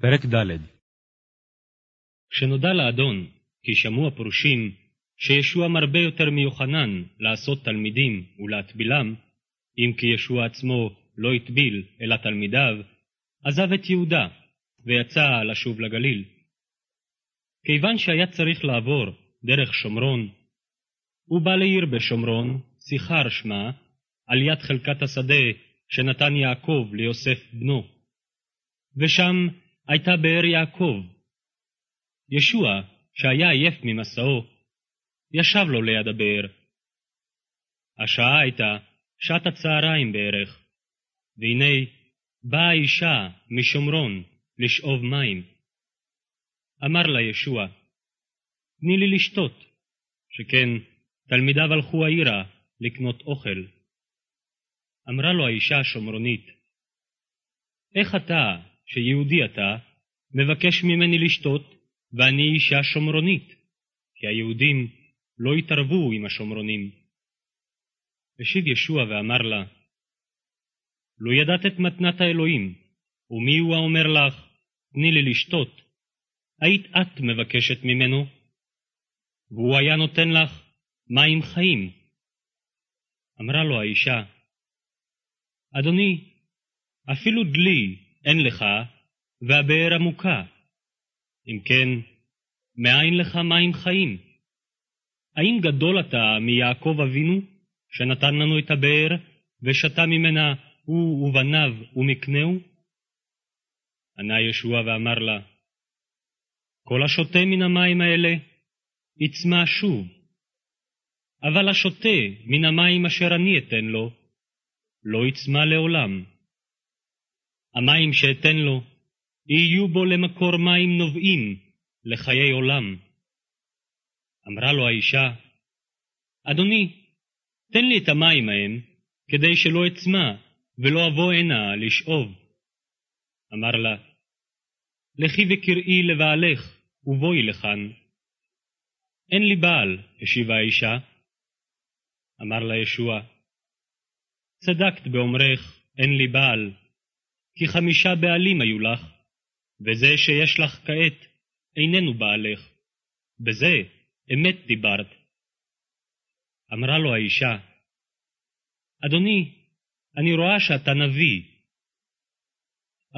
פרק ד' כשנודע לאדון כי שמעו הפרושים שישוע מרבה יותר מיוחנן לעשות תלמידים ולהטבילם, אם כי ישוע עצמו לא הטביל אלא תלמידיו, עזב את יהודה ויצא לשוב לגליל. כיוון שהיה צריך לעבור דרך שומרון, הוא בא לעיר בשומרון, שיחר שמה, על יד חלקת השדה שנתן יעקב ליוסף בנו. ושם הייתה באר יעקב. ישוע, שהיה עייף ממסעו, ישב לו ליד הבאר. השעה הייתה שעת הצהריים בערך, והנה באה אישה משומרון לשאוב מים. אמר לה ישוע, תני לי לשתות, שכן תלמידיו הלכו העירה לקנות אוכל. אמרה לו האישה השומרונית, איך אתה, שיהודי אתה, מבקש ממני לשתות, ואני אישה שומרונית, כי היהודים לא התערבו עם השומרונים. השיב ישוע ואמר לה, לו ידעת את מתנת האלוהים, ומי הוא האומר לך, תני לי לשתות, היית את מבקשת ממנו, והוא היה נותן לך מים חיים. אמרה לו האישה, אדוני, אפילו דלי אין לך, והבאר עמוקה. אם כן, מאין לך מים חיים? האם גדול אתה מיעקב אבינו, שנתן לנו את הבאר, ושתה ממנה הוא ובניו ומקנהו? ענה ישוע ואמר לה, כל השותה מן המים האלה, יצמא שוב. אבל השותה מן המים אשר אני אתן לו, לא יצמא לעולם. המים שאתן לו, יהיו בו למקור מים נובעים לחיי עולם. אמרה לו האישה, אדוני, תן לי את המים ההם, כדי שלא אצמא ולא אבוא הנה לשאוב. אמר לה, לכי וקראי לבעלך, ובואי לכאן. אין לי בעל, השיבה האישה. אמר לה ישוע, צדקת באומרך, אין לי בעל, כי חמישה בעלים היו לך, וזה שיש לך כעת איננו בעלך. בזה אמת דיברת. אמרה לו האישה, אדוני, אני רואה שאתה נביא.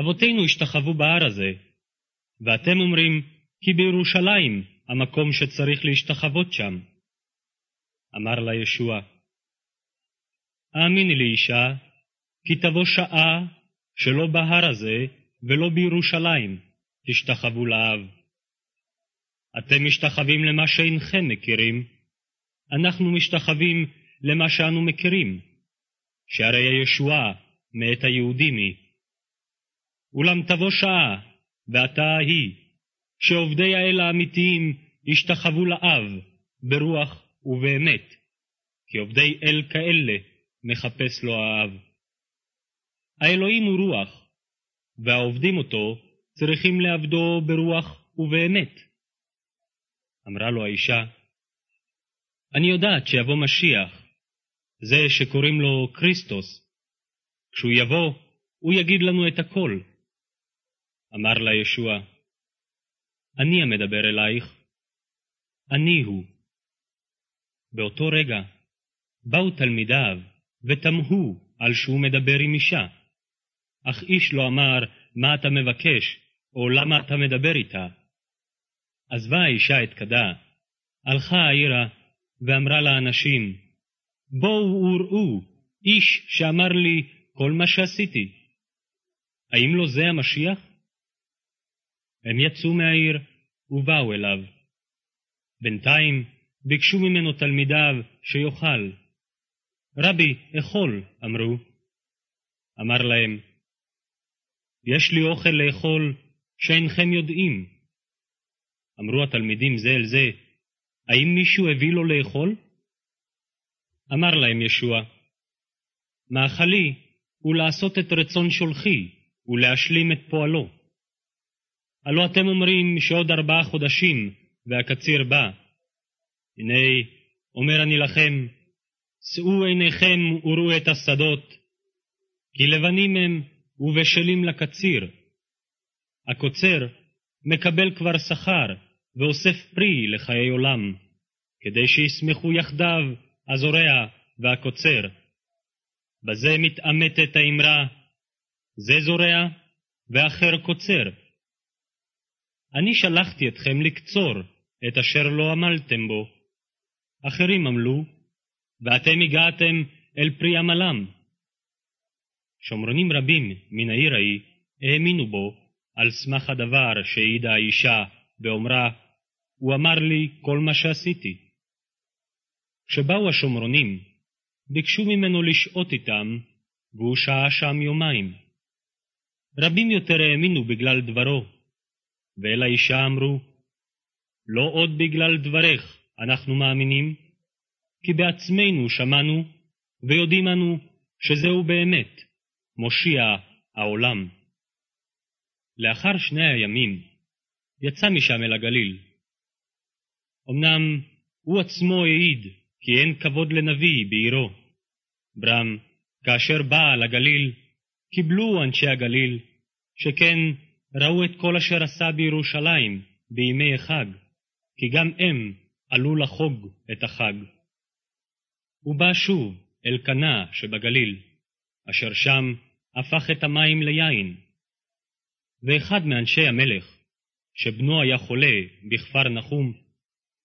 אבותינו השתחוו בהר הזה, ואתם אומרים כי בירושלים המקום שצריך להשתחוות שם. אמר לה ישוע, האמיני לי אישה, כי תבוא שעה שלא בהר הזה ולא בירושלים תשתחוו לאב. אתם משתחווים למה שאינכם מכירים, אנחנו משתחווים למה שאנו מכירים, שהרי הישועה מאת היהודים היא. אולם תבוא שעה, ועתה היא, שעובדי האל האמיתיים ישתחוו לאב, ברוח ובאמת, כי עובדי אל כאלה מחפש לו האב. האלוהים הוא רוח, והעובדים אותו צריכים לעבדו ברוח ובאמת. אמרה לו האישה, אני יודעת שיבוא משיח, זה שקוראים לו כריסטוס. כשהוא יבוא, הוא יגיד לנו את הכל. אמר לה ישוע, אני המדבר אלייך, אני הוא. באותו רגע באו תלמידיו ותמהו על שהוא מדבר עם אישה. אך איש לא אמר, מה אתה מבקש, או למה אתה מדבר איתה. עזבה האישה את כדה, הלכה העירה, ואמרה לאנשים, בואו וראו, איש שאמר לי כל מה שעשיתי. האם לא זה המשיח? הם יצאו מהעיר ובאו אליו. בינתיים ביקשו ממנו תלמידיו שיאכל. רבי, אכול, אמרו. אמר להם, יש לי אוכל לאכול שאינכם יודעים. אמרו התלמידים זה אל זה, האם מישהו הביא לו לאכול? אמר להם ישוע, מאכלי הוא לעשות את רצון שולחי ולהשלים את פועלו. הלא אתם אומרים שעוד ארבעה חודשים והקציר בא. הנה, אומר אני לכם, שאו עיניכם וראו את השדות, כי לבנים הם ובשלים לקציר. הקוצר מקבל כבר שכר ואוסף פרי לחיי עולם, כדי שישמחו יחדיו הזורע והקוצר. בזה מתעמתת האמרה, זה זורע ואחר קוצר. אני שלחתי אתכם לקצור את אשר לא עמלתם בו. אחרים עמלו, ואתם הגעתם אל פרי עמלם. שומרונים רבים מן העיר ההיא האמינו בו על סמך הדבר שהעידה האישה באומרה, הוא אמר לי כל מה שעשיתי. כשבאו השומרונים, ביקשו ממנו לשהות איתם, והוא שהה שם יומיים. רבים יותר האמינו בגלל דברו, ואל האישה אמרו, לא עוד בגלל דברך אנחנו מאמינים, כי בעצמנו שמענו ויודעים אנו שזהו באמת מושיע העולם. לאחר שני הימים יצא משם אל הגליל. אמנם הוא עצמו העיד כי אין כבוד לנביא בעירו. ברם, כאשר בא לגליל, קיבלו אנשי הגליל, שכן ראו את כל אשר עשה בירושלים בימי החג, כי גם הם עלו לחוג את החג. הוא בא שוב אל קנה שבגליל, אשר שם הפך את המים ליין. ואחד מאנשי המלך, שבנו היה חולה בכפר נחום,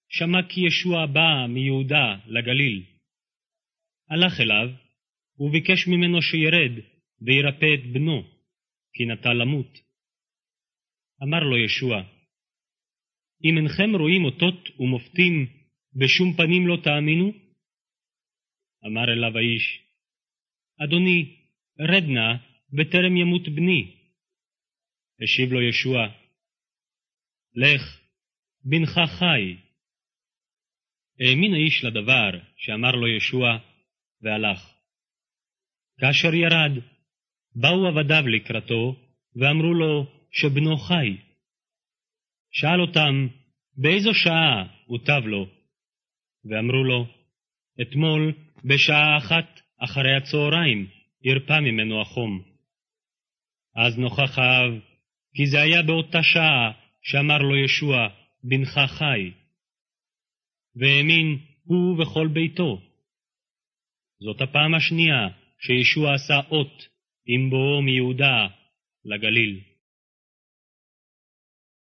שמע כי ישוע בא מיהודה לגליל. הלך אליו, וביקש ממנו שירד וירפא את בנו, כי נטה למות. אמר לו ישוע, אם אינכם רואים אותות ומופתים, בשום פנים לא תאמינו? אמר אליו האיש, אדוני, רד נא, בטרם ימות בני. השיב לו ישוע, לך, בנך חי. האמין האיש לדבר שאמר לו ישוע, והלך. כאשר ירד, באו עבדיו לקראתו, ואמרו לו שבנו חי. שאל אותם, באיזו שעה הוטב לו? ואמרו לו, אתמול, בשעה אחת אחרי הצהריים, הרפא ממנו החום. אז נוכח האב, כי זה היה באותה שעה שאמר לו ישוע, בנך חי. והאמין הוא וכל ביתו. זאת הפעם השנייה שישוע עשה אות עם בואו מיהודה לגליל.